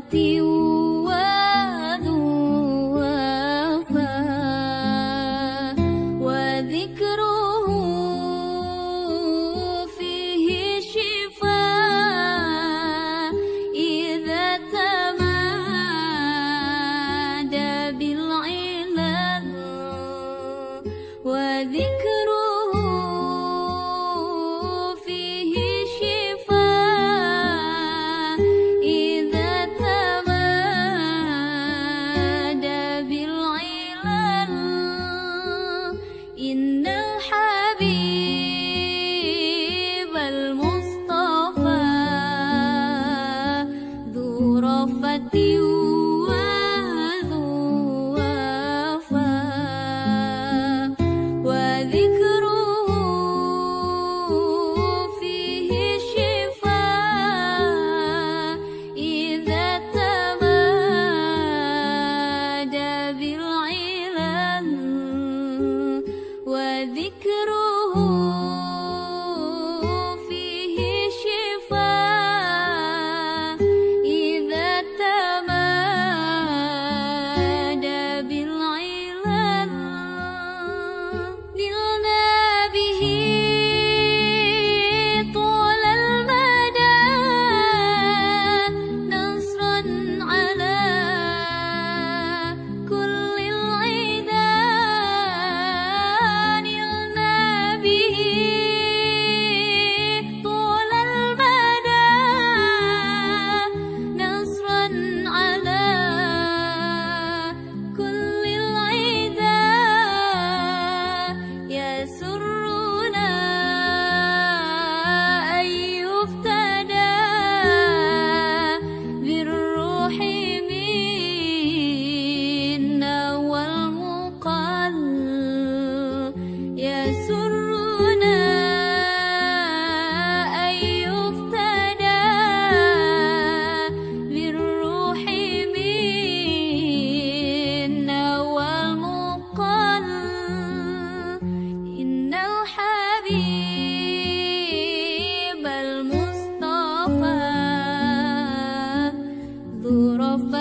第五。ذكر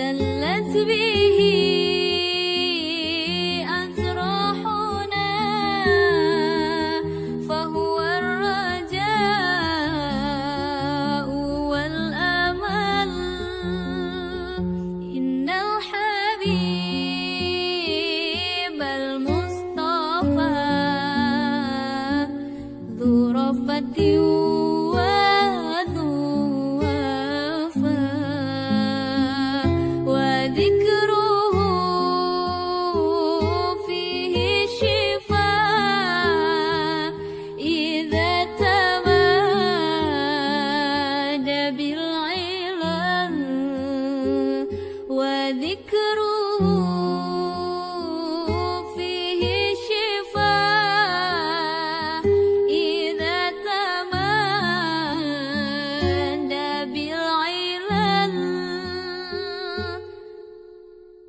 دلت به وذكره